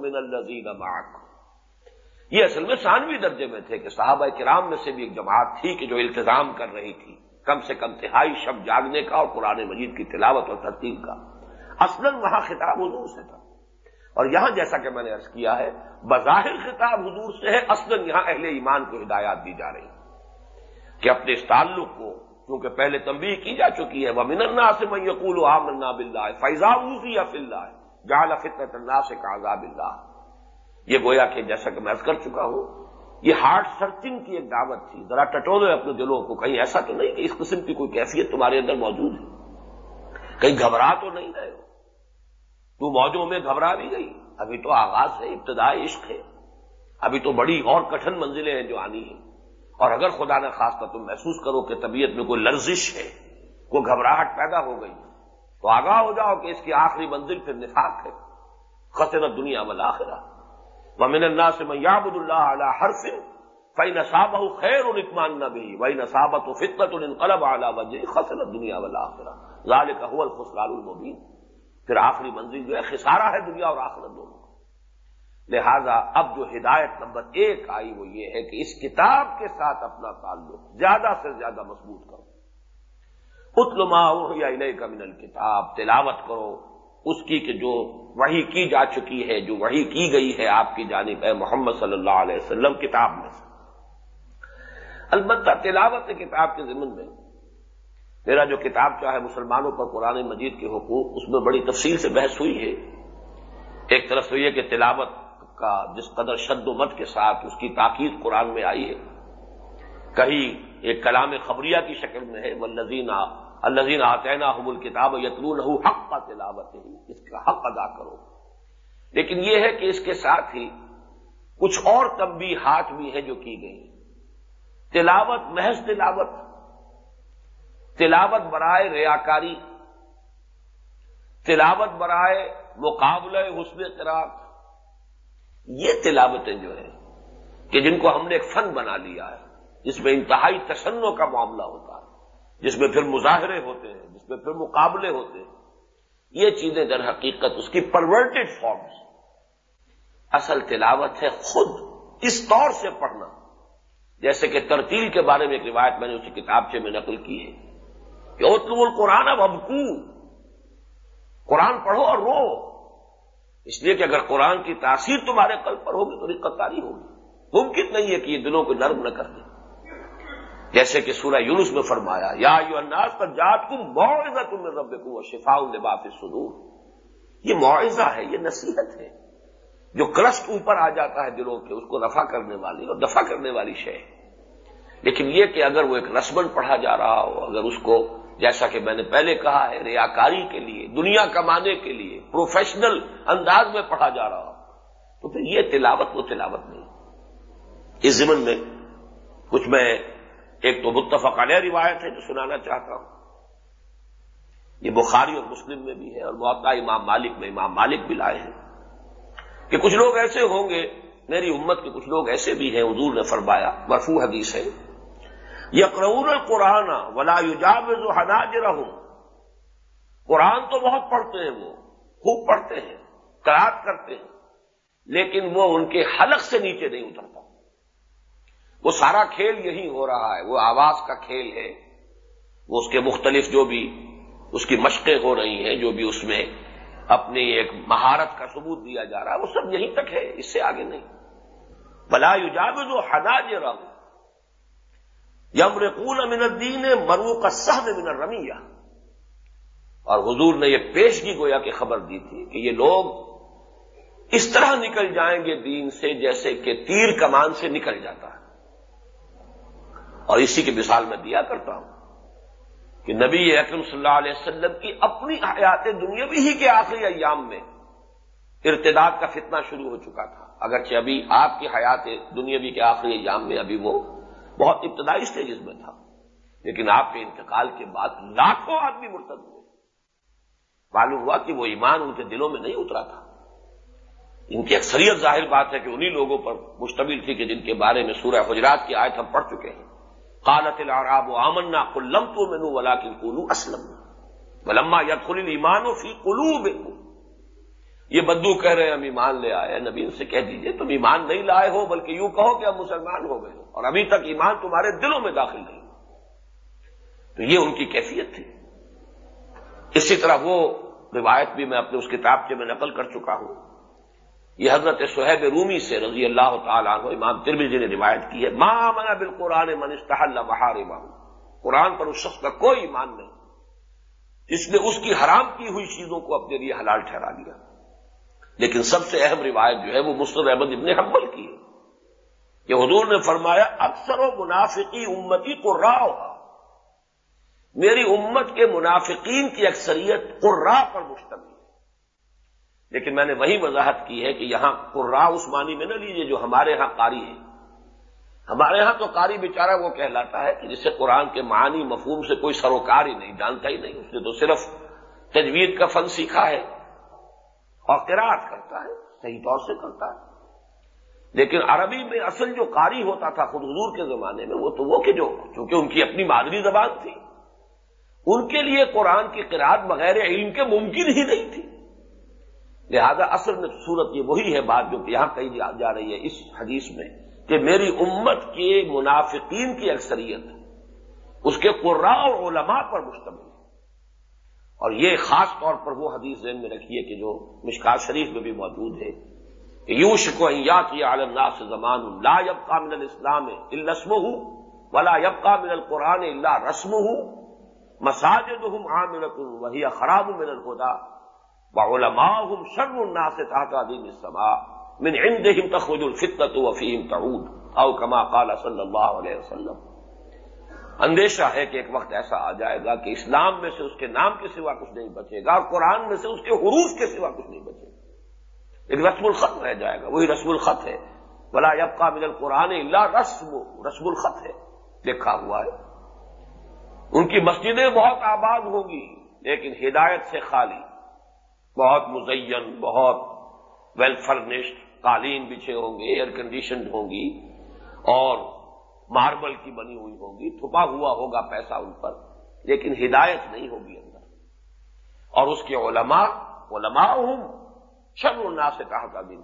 من الزین معك یہ اصل میں ثانوی درجے میں تھے کہ صحابہ کرام میں سے بھی ایک جماعت تھی کہ جو التظام کر رہی تھی، کم سے کم تہائی شب جاگنے کا اور قرآن مجید کی تلاوت اور ترتیب کا۔ اصل وہاں خطاب حضور سے تھا۔ اور یہاں جیسا کہ میں نے ارض کیا ہے، بظاہر خطاب حضور سے ہے اصل یہاں اہل ایمان کو ہدایات دی جا رہی کہ اپنے اس تعلق کو، کیونکہ پہلے تنبیہ کی جا چکی ہے وہ مننا سے میں یقول عامنا بلّہ فیضا یا فلّہ جال فطرت اللہ سے کاغذ بلّہ یہ گویا کہ جیسا کہ میں کر چکا ہوں، یہ ہارٹ سرچنگ کی ایک دعوت تھی۔ ذرا ٹٹولو اپنے دلوں کو، کہیں ایسا تو نہیں کہ اس قسم کی کوئی کیفیت تمہارے اندر موجود ہے۔ کہیں گھبرا تو نہیں رہے ہو۔ تو موجوں میں گھبرا بھی گئی۔ ابھی تو آغاز ہے، ابتدائی عشق ہے۔ ابھی تو بڑی اور کٹھن منزلیں ہیں جو آنی ہیں۔ اور اگر خدا نے خاص کر تم محسوس کرو کہ طبیعت میں کوئی لرزش ہے، کوئی گھبراہٹ پیدا ہو گئی۔ تو آگاہ ہو جاؤ کہ اس کی آخری منزل پھر نفاق ہے۔ خطر دنیا والا ومن اللہ سے میں یابد اللہ علیہ ہر سن فی نصاب خیر اطمان نہ بھی وہی نصابت و فطت القلب اعلیٰ وجہ خسر دنیا والا لال کا الخسرال المبین پھر آخری منزل جو ہے، خسارہ ہے دنیا اور آخرت دونوں۔ لہذا اب جو ہدایت نمبر ایک آئی وہ یہ ہے کہ اس کتاب کے ساتھ اپنا تعلق زیادہ سے زیادہ مضبوط کرو۔ اتلما یا کا من کتاب تلاوت کرو۔ اس کی کہ جو وہی کی جا چکی ہے، جو وہی کی گئی ہے آپ کی جانب ہے محمد صلی اللہ علیہ وسلم، کتاب میں سے۔ البتہ تلاوت کتاب کے ضمن میں، میرا جو کتاب چاہے مسلمانوں پر قرآن مجید کے حقوق، اس میں بڑی تفصیل سے بحث ہوئی ہے۔ ایک طرف تو یہ کہ تلاوت کا جس قدر شد و مت کے ساتھ اس کی تاکید قرآن میں آئی ہے۔ کہیں ایک کلام خبریہ کی شکل میں ہے وہ الزین آتینا حب الکتاب یتلون حق کا تلاوت اس کا حق ادا کرو۔ لیکن یہ ہے کہ اس کے ساتھ ہی کچھ اور تمبی ہاتھ بھی ہے جو کی گئی۔ تلاوت، محض تلاوت تلاوت برائے ریاکاری، تلاوت برائے مقابلہ حسن قرآن، یہ تلاوتیں جو ہیں کہ جن کو ہم نے ایک فن بنا لیا ہے۔ جس میں انتہائی تشنوں کا معاملہ ہوتا ہے، جس میں پھر مظاہرے ہوتے ہیں، جس میں پھر مقابلے ہوتے ہیں۔ یہ چیزیں در حقیقت اس کی پرورٹڈ فارمز اصل تلاوت ہے خود، اس طور سے پڑھنا۔ جیسے کہ ترتیل کے بارے میں ایک روایت میں نے اسی کتاب سے میں نقل کی ہے کہ اتلو القرآن اب ابکو قرآن پڑھو اور رو۔ اس لیے کہ اگر قرآن کی تاثیر تمہارے قلب پر ہوگی تو رقتاری ہوگی۔ ممکن نہیں ہے کہ یہ دلوں کو نرم نہ کر دے۔ جیسے کہ سورہ یونس میں فرمایا، یا یو اناس پر جات کو معاوضہ تم رب کو شفا الباف سدور یہ معاوضہ ہے، یہ نصیحت ہے۔ جو کرسٹ اوپر آ جاتا ہے دلوں کے اس کو رفع کرنے والی اور دفع کرنے والی شے ہے۔ لیکن یہ کہ اگر وہ ایک رسمن پڑھا جا رہا ہو، اگر اس کو جیسا کہ میں نے پہلے کہا ہے، ریاکاری کے لیے، دنیا کمانے کے لیے، پروفیشنل انداز میں پڑھا جا رہا ہو، تو پھر یہ تلاوت وہ تلاوت نہیں۔ اس زمن میں کچھ میں ایک تو متفق علیہ روایت ہے جو سنانا چاہتا ہوں۔ یہ بخاری اور مسلم میں بھی ہے اور محتا امام مالک میں امام مالک بھی لائے ہیں۔ کہ کچھ لوگ ایسے ہوں گے، میری امت کے کچھ لوگ ایسے بھی ہیں، حضور نے فرمایا، مرفوع حدیث ہے۔ یقرون القرآن ولا یوجاب جو حناج رہوں قرآن تو بہت پڑھتے ہیں وہ، خوب پڑھتے ہیں کرات کرتے ہیں، لیکن وہ ان کے حلق سے نیچے نہیں اترتا۔ وہ سارا کھیل یہی ہو رہا ہے، وہ آواز کا کھیل ہے۔ وہ اس کے مختلف جو بھی اس کی مشقیں ہو رہی ہیں، جو بھی اس میں اپنی ایک مہارت کا ثبوت دیا جا رہا ہے، وہ سب یہیں تک ہے، اس سے آگے نہیں۔ بلا یوجاب جو حداج رنگ یم رقول امن الدین مرو کا سہ من الرمیہ اور حضور نے یہ پیشگی گویا کی خبر دی تھی کہ یہ لوگ اس طرح نکل جائیں گے دین سے جیسے کہ تیر کمان سے نکل جاتا ہے۔ اور اسی کی مثال میں دیا کرتا ہوں کہ نبی اکرم صلی اللہ علیہ وسلم کی اپنی حیات دنیاوی ہی کے آخری ایام میں ارتداد کا فتنہ شروع ہو چکا تھا۔ اگرچہ ابھی آپ کی حیات دنیاوی کے آخری ایام میں ابھی وہ بہت ابتدائی اسٹیجز میں تھا۔ لیکن آپ کے انتقال کے بعد لاکھوں آدمی مرتد ہوئے۔ معلوم ہوا کہ وہ ایمان ان کے دلوں میں نہیں اترا تھا۔ ان کی اکثریت ظاہر بات ہے کہ انہی لوگوں پر مشتمل تھی کہ جن کے بارے میں سورہ حجرات کی آیت ہم پڑھ چکے ہیں۔ قالت العراب و آمنا کلم تو مینو ولا کی کلو اسلم ولما یا خل ایمان و فی کلو یہ بدو کہہ رہے ہیں، ہم ایمان لے آئے نبی ان سے کہہ دیجیے، تم ایمان نہیں لائے ہو، بلکہ یوں کہو کہ ہم مسلمان ہو گئے اور ابھی تک ایمان تمہارے دلوں میں داخل نہیں تو یہ ان کی کیفیت تھی۔ اسی طرح وہ روایت بھی میں اپنے اس کتاب کے میں نقل کر چکا ہوں۔ یہ حضرت صہیب رومی سے رضی اللہ تعالیٰ عنہ امام ترمی جی نے روایت کی ہے ماں منا بالقرآن من استحل بہار امام قرآن پر اس شخص کا کوئی ایمان نہیں۔ جس نے اس کی حرام کی ہوئی چیزوں کو اپنے لیے حلال ٹھہرا دیا۔ لیکن سب سے اہم روایت جو ہے وہ مستد احمد ابن حمل کی ہے۔ کہ حضور نے فرمایا، اکثر و منافقی امتی کو ہوگا میری امت کے منافقین کی اکثریت قرا پر مشتمل لیکن میں نے وہی وضاحت کی ہے کہ یہاں قرا اس معنی میں نہ لیجیے جو ہمارے ہاں قاری ہے ہمارے ہاں تو قاری بیچارہ وہ کہلاتا ہے کہ جسے قرآن کے معنی مفہوم سے کوئی سروکار ہی نہیں، جانتا ہی نہیں، اس نے تو صرف تجوید کا فن سیکھا ہے اور قرآت کرتا ہے، صحیح طور سے کرتا ہے۔ لیکن عربی میں اصل جو قاری ہوتا تھا خود حضور کے زمانے میں، وہ تو وہ کہ جو، چونکہ ان کی اپنی مادری زبان تھی۔ ان کے لیے قرآن کی قرآن بغیر علم کے ممکن ہی نہیں تھی۔ لہذا اصل میں صورت یہ وہی ہے بات جو کہ یہاں کہی جا رہی ہے اس حدیث میں کہ میری امت کے منافقین کی اکثریت اس کے قرا اور علماء پر مشتمل ہے۔ اور یہ خاص طور پر وہ حدیث ذہن میں رکھیے کہ جو مشکا شریف میں بھی موجود ہے کہ یوش کو کی عالم سے زمان لا یب کا من الاسلام الرسم ہوں ولا یب کا من القرآن اللہ رسم ہوں مساجد ہوں عاملت وہی خراب من الخدا علماء ہوں الناس تحت دین السما من عندهم تخرج الفتنة وفيهم تعود. او كما قال صلی اللہ علیہ وسلم. اندیشہ ہے کہ ایک وقت ایسا آ جائے گا کہ اسلام میں سے اس کے نام کے سوا کچھ نہیں بچے گا اور قرآن میں سے اس کے حروف کے سوا کچھ نہیں بچے گا. ایک رسم الخط رہ جائے گا. وہی رسم الخط ہے. بلا یب کا من القرآن اللہ رسم. رسم الخط ہے. دیکھا ہوا ہے. ان کی مسجدیں بہت آباد ہوں گی، لیکن ہدایت سے خالی. بہت مزین، بہت ویل فرنشڈ قالین بچھے ہوں گے ایئر کنڈیشنڈ ہوں گی، اور ماربل کی بنی ہوئی ہوگی تھپا ہوا ہوگا پیسہ ان پر، لیکن ہدایت نہیں ہوگی اندر۔ اور اس کے علماء علماء ہوں شب النا سے کہا تھا دین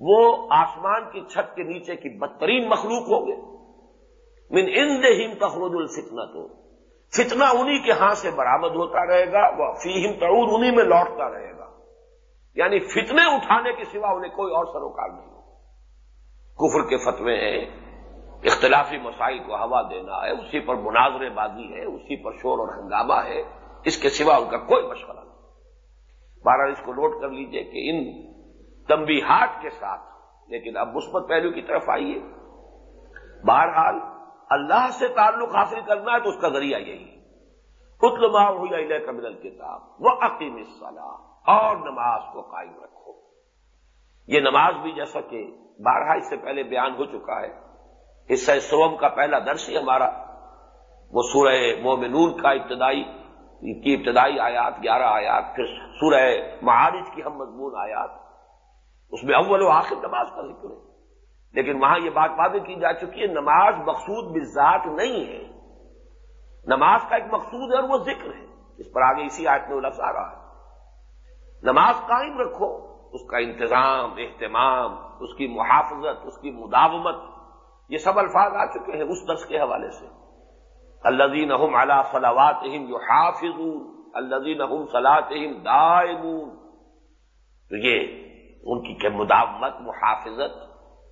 وہ آسمان کی چھت کے نیچے کی بدترین مخلوق ہوں گے۔ من ان دہیم تخرج الفتنا تو فتنا انہی کے ہاں سے برامد ہوتا رہے گا، وہ فیم تعور انہی میں لوٹتا رہے گا۔ یعنی فتنے اٹھانے کے سوا انہیں کوئی اور سروکار نہیں ہو کفر کے فتوے ہیں، اختلافی مسائل کو ہوا دینا ہے، اسی پر مناظر بازی ہے، اسی پر شور اور ہنگامہ ہے، اس کے سوا ان کا کوئی مشورہ نہیں۔ بارہ اس کو نوٹ کر لیجیے کہ ان تمبیحات کے ساتھ، لیکن اب مثبت پہلو کی طرف آئیے۔ بہرحال اللہ سے تعلق حاصل کرنا ہے تو اس کا ذریعہ یہی اتلما ہوئی کمل کتاب وہ عقیم صلاح اور نماز کو قائم رکھو۔ یہ نماز بھی جیسا کہ بارہ اس سے پہلے بیان ہو چکا ہے حصہ سوم کا پہلا درس ہی ہمارا۔ وہ سورہ مومنون کا ابتدائی کی ابتدائی آیات، گیارہ آیات، پھر سورہ معارج کی ہم مضمون آیات۔ اس میں اول و آخر نماز کا ذکر ہے۔ لیکن وہاں یہ بات واضح کی جا چکی ہے، نماز مقصود بذات نہیں ہے۔ نماز کا ایک مقصود ہے اور وہ ذکر ہے۔ اس پر آگے اسی آیت میں لفظ آ رہا ہے۔ نماز قائم رکھو، اس کا انتظام، اہتمام، اس کی محافظت، اس کی مداومت، یہ سب الفاظ آ چکے ہیں اس درس کے حوالے سے۔ الزین احم اللہ فلاوات جو حافظ الزین احم صلاحت دائمون۔ تو یہ ان کی مداومت، محافظت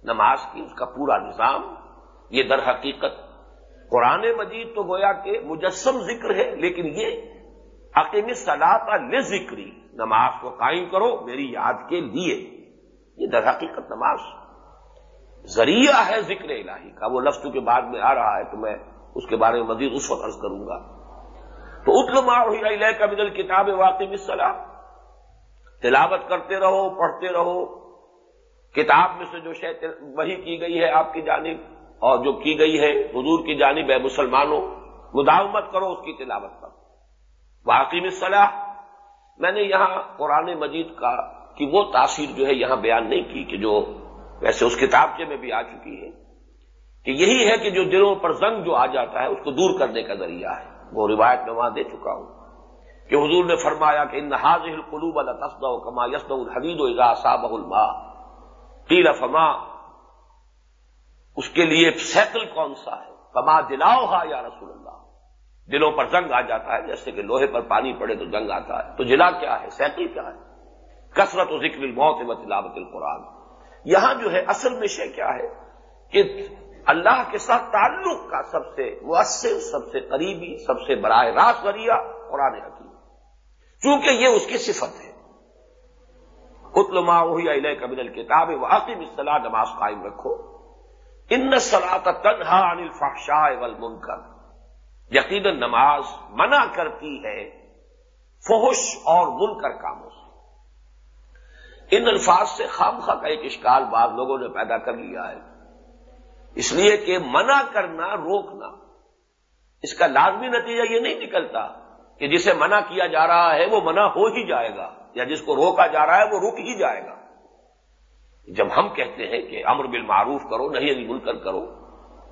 نماز کی اس کا پورا نظام، یہ در حقیقت قرآن مجید تو گویا کہ مجسم ذکر ہے، لیکن یہ عقیم صلاح کا ذکری نماز کو قائم کرو میری یاد کے لیے۔ یہ در حقیقت نماز ذریعہ ہے ذکر الہی کا۔ وہ لفظ کے بعد میں آ رہا ہے تو میں اس کے بارے میں مزید اس وقت عرض کروں گا۔ تو اتلما ہوئی کا بدل کتاب واقعی مثلا تلاوت کرتے رہو، پڑھتے رہو کتاب میں سے جو شے وہی کی گئی ہے آپ کی جانب اور جو کی گئی ہے حضور کی جانب ہے مسلمانوں، مداومت کرو اس کی تلاوت کرو واقعی مثلا میں نے یہاں قرآن مجید کا کی وہ تاثیر جو ہے یہاں بیان نہیں کی کہ جو ویسے اس کتابچے میں بھی آ چکی ہے۔ کہ یہی ہے کہ جو دلوں پر زنگ جو آ جاتا ہے اس کو دور کرنے کا ذریعہ ہے۔ وہ روایت میں وہاں دے چکا ہوں۔ کہ حضور نے فرمایا کہ ان حاضر القلوب تصد و کما یسد الحدید و اضا صاب الما تیر فما، اس کے لیے سیکل کون سا ہے؟ کما دلاؤ ہا یا رسول اللہ؟ دلوں پر جنگ آ جاتا ہے، جیسے کہ لوہے پر پانی پڑے تو جنگ آتا ہے۔ تو جلا کیا ہے؟ سیکل کیا ہے؟ کثرت و ذکر الموت و تلاوت القرآن۔ یہاں جو ہے، اصل مشے کیا ہے؟ کہ اللہ کے ساتھ تعلق کا سب سے مؤثر، سب سے قریبی، سب سے براہ راست ذریعہ قرآن حکیم۔ چونکہ یہ اس کی صفت ہے۔ اتلما وہی علیہ کبل الکتاب واقعی اصطلاح نماز قائم رکھو۔ ان سلاط تنہا عن الفحشاء والمنکر۔ یقیناً نماز منع کرتی ہے فحش اور منکر کاموں سے۔ ان الفاظ سے خام کا ایک اشکال بعض لوگوں نے پیدا کر لیا ہے۔ اس لیے کہ منع کرنا، روکنا، اس کا لازمی نتیجہ یہ نہیں نکلتا کہ جسے منع کیا جا رہا ہے وہ منع ہو ہی جائے گا۔ یا جس کو روکا جا رہا ہے وہ رک ہی جائے گا۔ جب ہم کہتے ہیں کہ امر بالمعروف کرو، نہیں علی منکر کرو،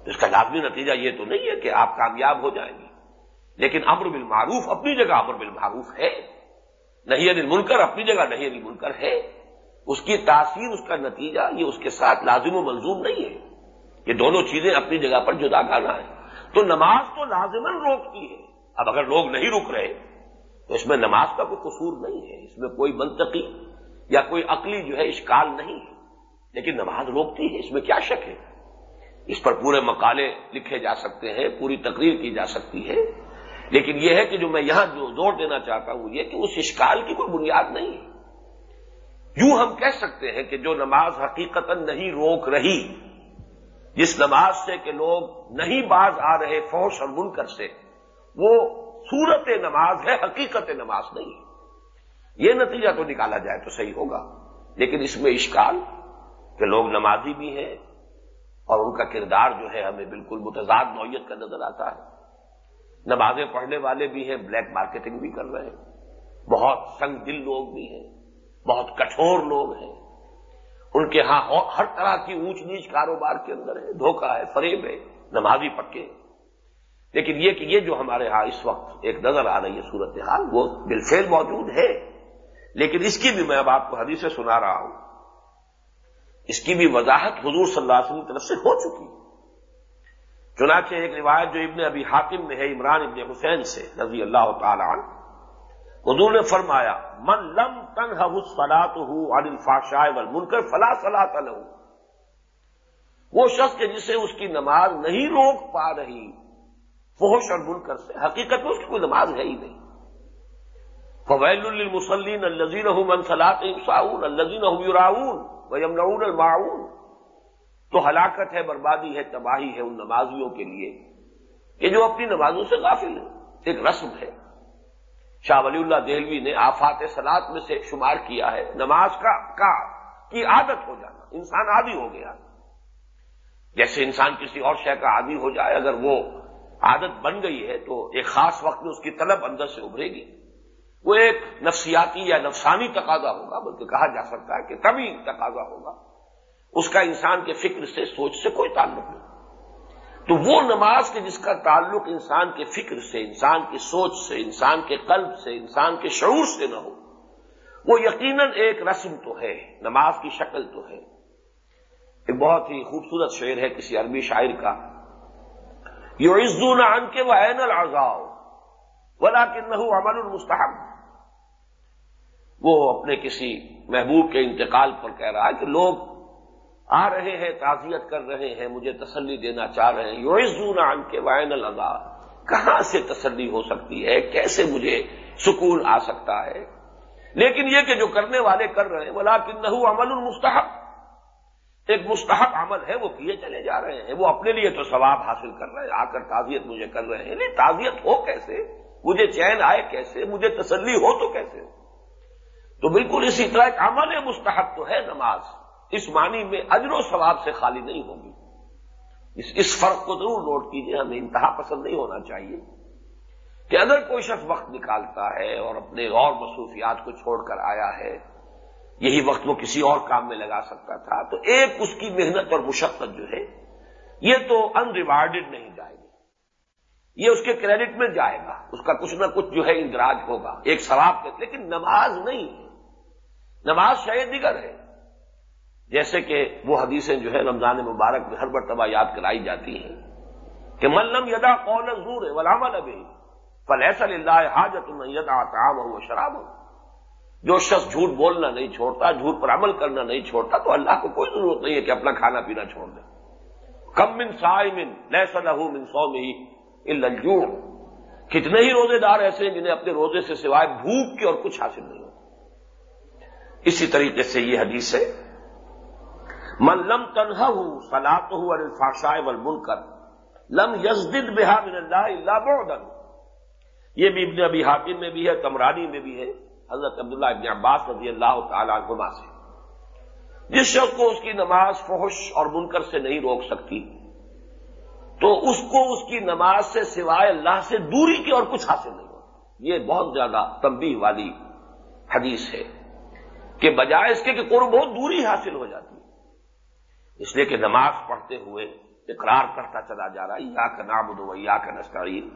تو اس کا لازمی نتیجہ یہ تو نہیں ہے کہ آپ کامیاب ہو جائیں گے لیکن امر بالمعروف اپنی جگہ امر بالمعروف ہے۔ نہیں علی منکر اپنی جگہ نہیں علی منکر ہے۔ اس کی تاثیر، اس کا نتیجہ یہ اس کے ساتھ لازم و منظور نہیں ہے۔ یہ دونوں چیزیں اپنی جگہ پر جدا گانا ہے۔ تو نماز تو لازمن روکتی ہے۔ اب اگر لوگ نہیں رک رہے تو اس میں نماز کا کوئی قصور نہیں ہے، اس میں کوئی منطقی یا کوئی عقلی جو ہے اشکال نہیں ہے۔ لیکن نماز روکتی ہے، اس میں کیا شک ہے؟ اس پر پورے مقالے لکھے جا سکتے ہیں، پوری تقریر کی جا سکتی ہے۔ لیکن یہ ہے کہ جو میں یہاں جو زور دینا چاہتا ہوں، یہ کہ اس اشکال کی کوئی بنیاد نہیں ہے۔ یوں ہم کہہ سکتے ہیں کہ جو نماز حقیقت نہیں روک رہی، جس نماز سے کہ لوگ نہیں باز آ رہے فوش اور منکر سے، وہ صورت نماز ہے، حقیقت نماز نہیں یہ نتیجہ تو نکالا جائے تو صحیح ہوگا۔ لیکن اس میں اشکال کہ لوگ نمازی بھی ہیں اور ان کا کردار جو ہے ہمیں بالکل متضاد نوعیت کا نظر آتا ہے۔ نمازیں پڑھنے والے بھی ہیں، بلیک مارکیٹنگ بھی کر رہے ہیں۔ بہت سنگ دل لوگ بھی ہیں، بہت کٹھور لوگ ہیں۔ ان کے ہاں ہر طرح کی اونچ نیچ کاروبار کے اندر ہے دھوکہ ہے، فریب ہے، نمازی پکے۔ ہیں لیکن یہ کہ یہ جو ہمارے ہاں اس وقت ایک نظر آ رہی ہے صورتحال، وہ بالفعل موجود ہے۔ لیکن اس کی بھی میں اب آپ کو حدیث سنا رہا ہوں۔ اس کی بھی وضاحت حضور صلی اللہ علیہ وسلم کی طرف سے ہو چکی۔ چنانچہ ایک روایت جو ابن ابھی حاکم میں ہے، عمران ابن حسین سے، رضی اللہ تعالی عنہ۔ حضور نے فرمایا، من لم تن فلا تو ہوں عادل فاشائے ول منکر فلا فلا تل وہ شخص جسے اس کی نماز نہیں روک پا رہی۔ فوش اور منکر سے، حقیقت میں اس کی کوئی نماز ہے ہی نہیں۔ فویل المسلین الزین من ساؤن الزین یوراؤن ویم الماؤن تو ہلاکت ہے، بربادی ہے، تباہی ہے ان نمازیوں کے لیے۔ کہ جو اپنی نمازوں سے غافل ہے ایک رسم ہے۔ شاہ ولی اللہ دہلوی نے آفات سلاد میں سے شمار کیا ہے۔ نماز کا کا، کی عادت ہو جانا، انسان عادی ہو گیا۔ جیسے انسان کسی اور شے کا عادی ہو جائے، اگر وہ عادت بن گئی ہے تو ایک خاص وقت میں اس کی طلب اندر سے ابھرے گی۔ وہ ایک نفسیاتی یا نفسانی تقاضا ہوگا، بلکہ کہا جا سکتا ہے کہ کبھی تقاضا ہوگا۔ اس کا انسان کے فکر سے، سوچ سے کوئی تعلق نہیں۔ تو وہ نماز کے جس کا تعلق انسان کے فکر سے، انسان کی سوچ سے، انسان کے قلب سے، انسان کے شعور سے نہ ہو، وہ یقیناً ایک رسم تو ہے، نماز کی شکل تو ہے۔ ایک بہت ہی خوبصورت شعر ہے کسی عربی شاعر کا۔ یو عزون عن کے وہ این الزاؤ ولا کہ عمل المستحب وہ اپنے کسی محبوب کے انتقال پر کہہ رہا ہے کہ لوگ آ رہے ہیں، تعزیت کر رہے ہیں، مجھے تسلی دینا چاہ رہے ہیں۔ یو عن کے وائن الزا کہاں سے تسلی ہو سکتی ہے؟ کیسے مجھے سکون آ سکتا ہے؟ لیکن یہ کہ جو کرنے والے کر رہے ہیں بلا کن عمل المستحب ایک مستحب عمل ہے، وہ کیے چلے جا رہے ہیں۔ وہ اپنے لیے تو ثواب حاصل کر رہے ہیں۔ آ کر تعزیت مجھے کر رہے ہیں۔ نہیں، تعزیت ہو کیسے؟ مجھے چین آئے کیسے؟ مجھے تسلی ہو تو کیسے؟ ہو تو بالکل اسی طرح ایک عمل مستحب تو ہے نماز۔ اس معنی میں اجر و ثواب سے خالی نہیں ہوگی۔ اس اس فرق کو ضرور نوٹ کیجیے ہمیں انتہا پسند نہیں ہونا چاہیے کہ اگر کوئی شخص وقت نکالتا ہے اور اپنے اور مصروفیات کو چھوڑ کر آیا ہے یہی وقت وہ کسی اور کام میں لگا سکتا تھا۔ تو ایک اس کی محنت اور مشقت جو ہے، یہ تو ان ریوارڈڈ نہیں جائے گی۔ یہ اس کے کریڈٹ میں جائے گا۔ اس کا کچھ نہ کچھ جو ہے اندراج ہوگا، ایک ثواب کے لیکن نماز نہیں ہے۔ نماز شاید دیگر ہے۔ جیسے کہ وہ حدیثیں جو ہے رمضان مبارک میں ہر مرتبہ یاد کرائی جاتی ہیں کہ ملم یدا قول زور ہے ولامل ابھی فلیس اللہ حاجت یدا تعام ہو شراب ہو جو شخص جھوٹ بولنا نہیں چھوڑتا، جھوٹ پر عمل کرنا نہیں چھوڑتا، تو اللہ کو کوئی ضرورت نہیں ہے کہ اپنا کھانا پینا چھوڑ دے۔ کم من سائے من لہ من سو میں الجوع۔ کتنے ہی روزے دار ایسے ہیں جنہیں اپنے روزے سے سوائے بھوک کے اور کچھ حاصل نہیں ہوتا۔ اسی طریقے سے یہ حدیث ہے، من لم تنہا ہوں سلاط ہوں اور الفاشائے ول کر لم یزد بحا من اللہ اللہ بودن یہ بھی ابن ابھی حاکم میں بھی ہے کمرانی میں بھی ہے۔ حضرت عبداللہ ابن عباس رضی اللہ تعالیٰ عنہما سے۔ جس شخص کو اس کی نماز فحش اور منکر سے نہیں روک سکتی، تو اس کو اس کی نماز سے سوائے اللہ سے دوری کی اور کچھ حاصل نہیں ہوتا یہ بہت زیادہ تبدیل والی حدیث ہے کہ بجائے اس کے کہ قرب بہت دوری حاصل ہو جاتی ہے۔ اس لیے کہ نماز پڑھتے ہوئے اقرار کرتا چلا جا رہا ہے یا کا نام دو یا کا نسکاری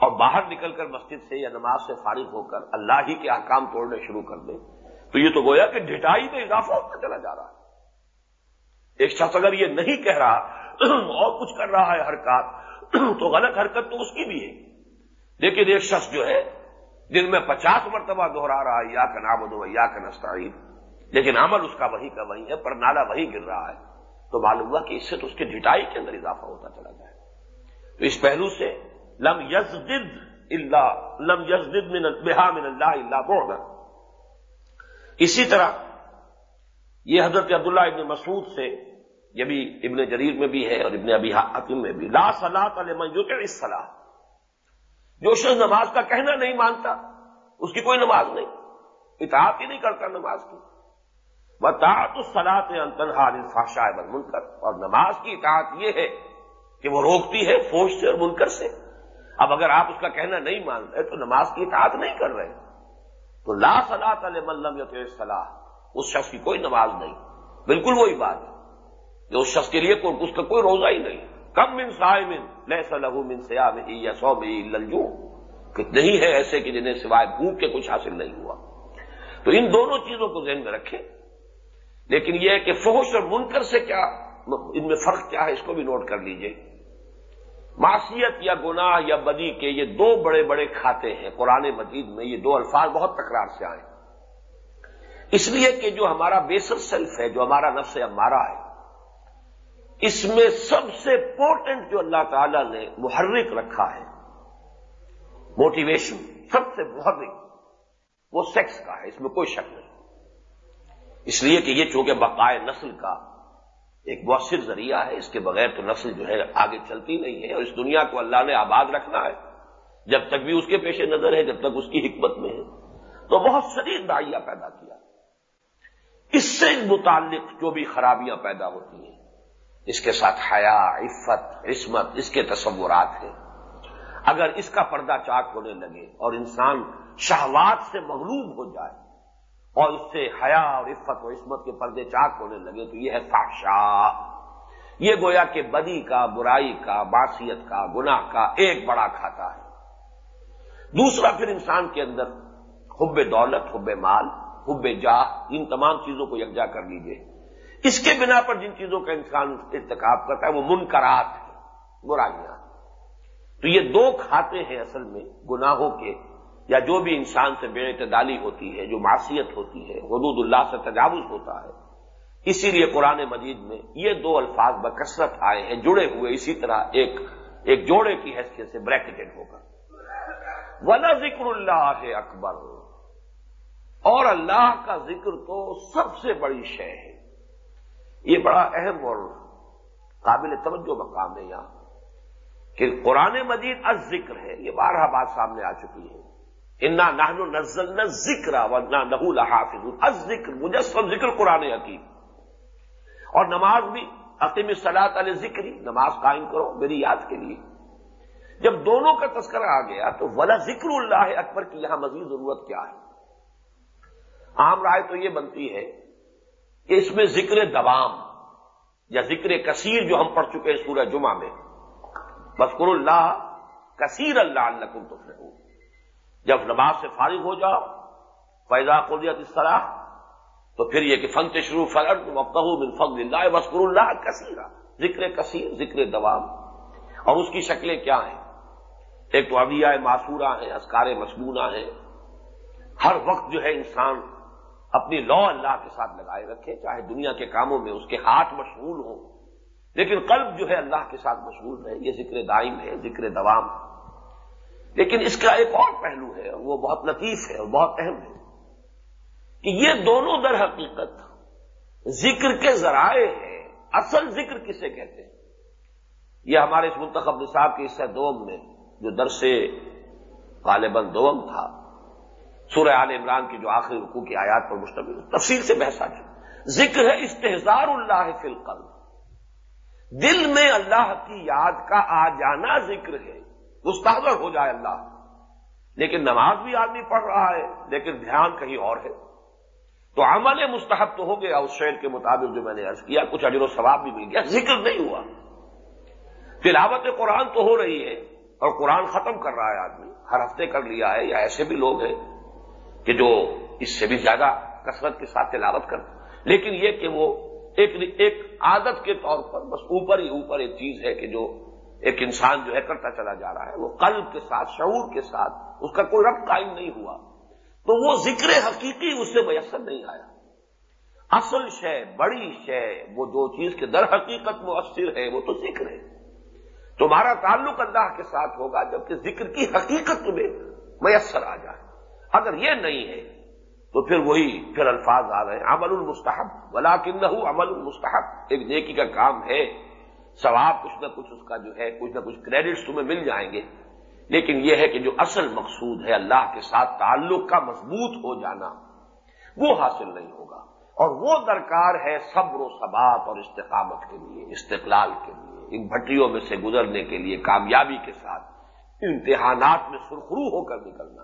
اور باہر نکل کر مسجد سے یا نماز سے فارغ ہو کر اللہ ہی کے احکام توڑنے شروع کر دیں، تو یہ تو گویا کہ ڈھٹائی میں اضافہ ہوتا چلا جا رہا ہے۔ ایک شخص اگر یہ نہیں کہہ رہا اور کچھ کر رہا ہے حرکات، تو غلط حرکت تو اس کی بھی ہے۔ لیکن ایک شخص جو ہے، دن میں پچاس مرتبہ دوہرا رہا ہے یا کا نام دو یا کا نستعین لیکن عمل اس کا وہی کا وہی ہے، پر نالا وہی گر رہا ہے۔ تو معلوم ہوا کہ اس سے تو اس کے ڈٹائی کے اندر اضافہ ہوتا چلا جائے۔ تو اس پہلو سے لم یزد اللہ لم یزد من بحا من اللہ اللہ بوڑھنا اسی طرح یہ حضرت عبداللہ ابن مسعود سے یہ بھی ابن جریر میں بھی ہے اور ابن ابی حاکم میں بھی. لا صلاح علیہ اس صلاح جو شخص نماز کا کہنا نہیں مانتا، اس کی کوئی نماز نہیں. اطاعت ہی نہیں کرتا نماز کی. بتا تو صلاح تنہا فاشا منکر اور نماز کی اطاعت یہ ہے کہ وہ روکتی ہے فوج سے اور منکر سے۔ اب اگر آپ اس کا کہنا نہیں مان رہے تو نماز کی اطاعت نہیں کر رہے تو لا صلاح علیہ ملم صلاح اس شخص کی کوئی نماز نہیں۔ بالکل وہی بات ہے جو اس شخص کے لیے اس کا کوئی روزہ ہی نہیں۔ کم من سائمن لہ سلح من سیا میں یا سو میں للجو کتنے ہی ہے ایسے کہ جنہیں سوائے بھوک کے کچھ حاصل نہیں ہوا۔ تو ان دونوں چیزوں کو ذہن میں رکھیں۔ لیکن یہ ہے کہ فوش اور منکر سے کیا ان میں فرق کیا ہے، اس کو بھی نوٹ کر لیجیے۔ معصیت یا گناہ یا بدی کے یہ دو بڑے بڑے کھاتے ہیں۔ قرآن مجید میں یہ دو الفاظ بہت تکرار سے آئے۔ اس لیے کہ جو ہمارا بیسر سیلف ہے، جو ہمارا نفس ہمارا ہے، اس میں سب سے امپورٹنٹ جو اللہ تعالی نے محرک رکھا ہے موٹیویشن سب سے محرک، وہ سیکس کا ہے۔ اس میں کوئی شک نہیں۔ اس لیے کہ یہ چونکہ بقائے نسل کا ایک مؤثر ذریعہ ہے، اس کے بغیر تو نسل جو ہے آگے چلتی نہیں ہے، اور اس دنیا کو اللہ نے آباد رکھنا ہے۔ جب تک بھی اس کے پیش نظر ہے، جب تک اس کی حکمت میں ہے۔ تو بہت شدید دائیا پیدا کیا۔ اس سے متعلق جو بھی خرابیاں پیدا ہوتی ہیں، اس کے ساتھ حیا، عفت، عصمت، اس کے تصورات ہیں۔ اگر اس کا پردہ چاک ہونے لگے اور انسان شہوات سے مغلوب ہو جائے اور اس سے حیا اور عفت و عصمت کے پردے چاک ہونے لگے تو یہ ہے فاشا یہ گویا کہ بدی کا، برائی کا باصیت کا، گناہ کا ایک بڑا کھاتا ہے۔ دوسرا پھر انسان کے اندر حب دولت، حب مال، حب جاہ، ان تمام چیزوں کو یکجا کر لیجیے اس کے بنا پر جن چیزوں کا انسان ارتکاب کرتا ہے وہ منکرات ہے برائیاں۔ تو یہ دو کھاتے ہیں اصل میں گناہوں کے۔ یا جو بھی انسان سے بے اعتدالی ہوتی ہے، جو معصیت ہوتی ہے، حدود اللہ سے تجاوز ہوتا ہے، اسی لیے قرآن مجید میں یہ دو الفاظ بکثرت آئے ہیں، جڑے ہوئے اسی طرح ایک ایک جوڑے کی حیثیت سے بریکٹڈ ہو کر ولا ذکر اللہ ہے اکبر اور اللہ کا ذکر تو سب سے بڑی شے ہے۔ یہ بڑا اہم اور قابل توجہ مقام ہے یہاں کہ قرآن مجید از ذکر ہے، یہ بارہ بات سامنے آ چکی ہے۔ انا نہن نزل نہ ذکر نہ نہ لحافظ ذکر مجسم ذکر قرآن حکیم۔ اور نماز بھی عقیم صلاحت علیہ ذکری نماز قائم کرو میری یاد کے لیے۔ جب دونوں کا تذکرہ آ گیا تو ولا ذکر اللہ اکبر کی یہاں مزید ضرورت کیا ہے؟ عام رائے تو یہ بنتی ہے کہ اس میں ذکر دوام یا ذکر کثیر جو ہم پڑھ چکے ہیں سورہ جمعہ میں۔ بسکر اللہ کثیر اللہ الکم تو جب نماز سے فارغ ہو جاؤ فیضا قدیت اس طرح تو پھر یہ کہ فن شروع فرد وقت من فضل اللہ وسکر اللہ کثیرہ ذکر کثیر ذکر دوام۔ اور اس کی شکلیں کیا ہیں؟ ایک تو ابیا معصورہ ہیں اسکار مصنوعہ ہیں۔ ہر وقت جو ہے انسان اپنی لو اللہ کے ساتھ لگائے رکھے، چاہے دنیا کے کاموں میں اس کے ہاتھ مشغول ہوں۔ لیکن قلب جو ہے اللہ کے ساتھ مشغول رہے یہ ذکر دائم ہے، ذکر دوام۔ ہے لیکن اس کا ایک اور پہلو ہے، وہ بہت لطیف ہے اور بہت اہم ہے کہ یہ دونوں در حقیقت ذکر کے ذرائع ہیں۔ اصل ذکر کسے کہتے ہیں؟ یہ ہمارے اس منتخب نصاب کے حصہ دوم میں، جو درس غالباً دوم تھا، سورہ عال عمران کی جو آخری رکوع کی آیات پر مشتمل تفصیل سے بحث آ ذکر ہے استحزار اللہ فی القلب۔ دل میں اللہ کی یاد کا آ جانا ذکر ہے۔ مستحضر ہو جائے اللہ۔ لیکن نماز بھی آدمی پڑھ رہا ہے، لیکن دھیان کہیں اور ہے۔ تو عمل مستحب تو ہو گیا، اس شعر کے مطابق جو میں نے عرض کیا، کچھ اجر و ثواب بھی مل گیا، ذکر نہیں ہوا۔ تلاوت قرآن تو ہو رہی ہے، اور قرآن ختم کر رہا ہے آدمی۔ ہر ہفتے کر لیا ہے، یا ایسے بھی لوگ ہیں کہ جو اس سے بھی زیادہ کثرت کے ساتھ تلاوت کرتے لیکن یہ کہ وہ ایک ایک عادت کے طور پر، بس اوپر ہی اوپر ایک چیز ہے کہ جو ایک انسان جو ہے کرتا چلا جا رہا ہے، وہ قلب کے ساتھ، شعور کے ساتھ، اس کا کوئی رب قائم نہیں ہوا۔ تو وہ ذکر حقیقی اس سے میسر نہیں آیا۔ اصل شے، بڑی شے، وہ جو چیز کے در حقیقت مؤثر ہے وہ تو ذکر ہے تمہارا تعلق اللہ کے ساتھ ہوگا، جبکہ ذکر کی حقیقت تمہیں میسر آ جائے۔ اگر یہ نہیں ہے، تو پھر وہی پھر الفاظ آ رہے ہیں، عمل المستحب ولا کن عمل المستحب۔ ایک نیکی کا کام ہے۔ ثواب کچھ نہ کچھ اس کا جو ہے، کچھ نہ کچھ کریڈٹس تمہیں مل جائیں گے۔ لیکن یہ ہے کہ جو اصل مقصود ہے اللہ کے ساتھ تعلق کا مضبوط ہو جانا، وہ حاصل نہیں ہوگا۔ اور وہ درکار ہے صبر و ثبات اور استقامت کے لیے، استقلال کے لیے، ان بھٹیوں میں سے گزرنے کے لیے، کامیابی کے ساتھ، امتحانات میں سرخرو ہو کر نکلنا۔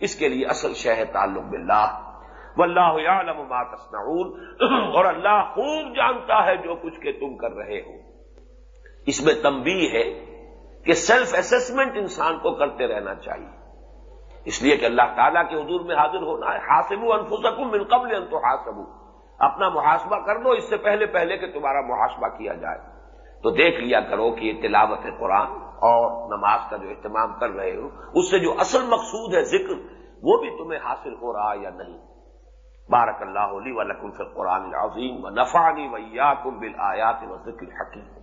اس کے لیے اصل شہ تعلق باللہ۔ واللہ یعلم ما تصنعون۔ اور اللہ خوب جانتا ہے جو کچھ کہ تم کر رہے ہو۔ اس میں تمبی ہے کہ سیلف اسسمنٹ انسان کو کرتے رہنا چاہیے۔ اس لیے کہ اللہ تعالیٰ کے حضور میں حاضر ہونا ہے۔ حاصب انفسکم من قبل ان تو حاصب اپنا محاسبہ کر لو اس سے پہلے پہلے کہ تمہارا محاسبہ کیا جائے۔ تو دیکھ لیا کرو کہ یہ تلاوت قرآن اور نماز کا جو اہتمام کر رہے ہو، اس سے جو اصل مقصود ہے ذکر، وہ بھی تمہیں حاصل ہو رہا یا نہیں؟ بارک اللہ علی و لکم فی القرآن العظیم و نفانی ویا کم بل آیات و ذکر حکیم